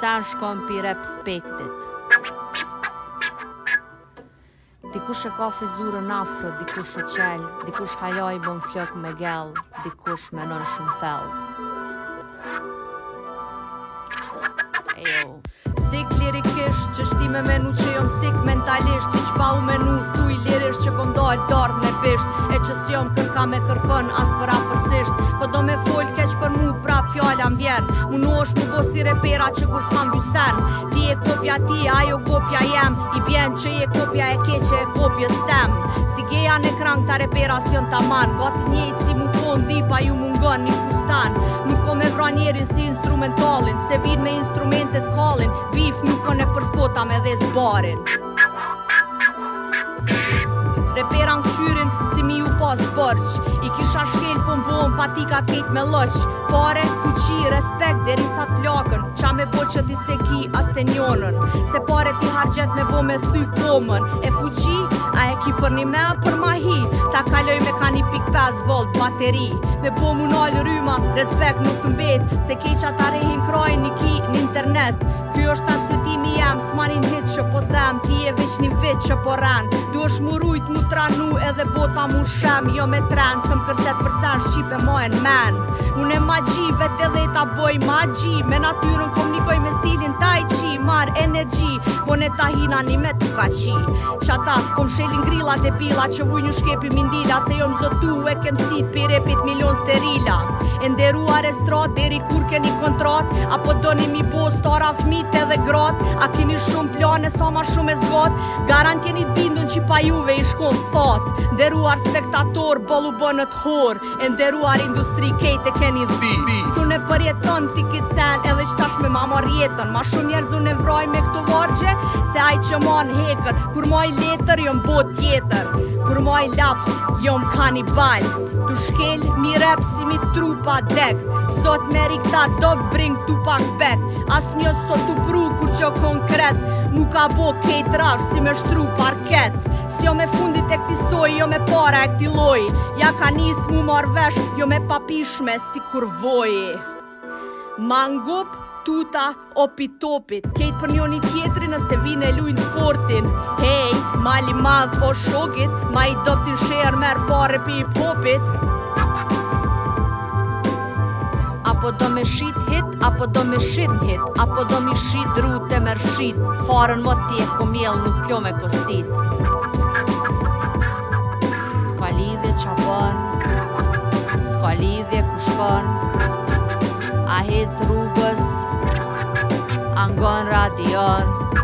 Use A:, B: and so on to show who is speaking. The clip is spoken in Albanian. A: sa në shkom për spektit. Dikush e ka frizurë në dikush e qelë, dikush hajoj bën flok me gellë, dikush me nën shumë thellë. Sik lirikisht, që shti me menu që jom sik mentalisht Iq pa u menu, thuj lirisht që kom dojt dorë me pisht E që si jom kërka me kërpën, as për apërsisht Po do me fol keq për mu pra fjala mbjer unë u shmu bosi repera që kur s'kam bjusen ti e kopja ti ajo kopja jem i bjen që je kopja e keqe e kopja stem si geja në krang ta repera si on ta Gati got si më kon di pa ju mungon një fustan nuk kom e vran njerin si instrumentalin se bir me instrumentet kalin bif nuk kon e përspota me dhez barin repera në këshyrin si mi pas bërq I kisha shkenë pëm bëm, pa ti ka me lëq Pare, fuqi, respekt, deri sa t'plakën Qa me bërë që ti se ki, as të njonën Se pare ti hargjet me bo me thy komën E fuqi, a e ki për një me a për ma hi Ta kaloj me ka një pik 5 volt, bateri Me bo mu nalë rryma, respekt nuk të mbet Se ki që ta rehin krajnë një ki në internet Kjo është ta jam smarin hit që po them Ti e vish një vit që po ran Du është mu rujt mu tranu edhe bota mu shem Jo me tren sëm kërset përsa Shqipe mo e në men Unë e ma gji vet edhe ta boj ma gji Me natyrën komunikoj me stilin taj qi Marë energji po ne ta hina një me të kaxi Qa ta kom shelin grilla dhe pila Që vuj një shkepi mindila Se jo më zotu e kem sit pirepit repit milion sterila E nderuar e strat deri kur keni kontrat Apo do një mi bo stara fmit edhe grat A ki Keni shumë plane sa so ma shumë e zgot Garantjeni Pindun që pa juve i shkon thot Nderuar spektator, bëllu bënët hor E nderuar industri kejt e keni dhvi Su ne përjeton ti kitë sen edhe që tash me mama rjetën Ma shumë njerë zu ne vroj me këtu vargje Se aj që ma në hekër Kur ma i letër, jom bot tjetër Kur ma i laps, jom kanibal Tu shkel, mi rep, si mi trupa dek Sot me rikta do bring tu pak bek As një sot tu pru kur që konkret mu ka bo kejt rash si me shtru parket Si jo me fundit e këti soj, jo me para e këti loj Ja ka nis mu marr vesh, jo me papishme si kur voj Mangup, tuta, opitopit Kejt për njoni tjetri nëse vine lujnë fortin Hej, mali madh po shokit Ma i doptin shër merë pare pi i popit Apo do me shit Apo do m'i shit hit Apo do mi shit dru të mërë shit Farën më e komiel nuk kjo me kosit Ska lidhje qa bon Ska lidhje ku shkon A hez rrugës Angon radion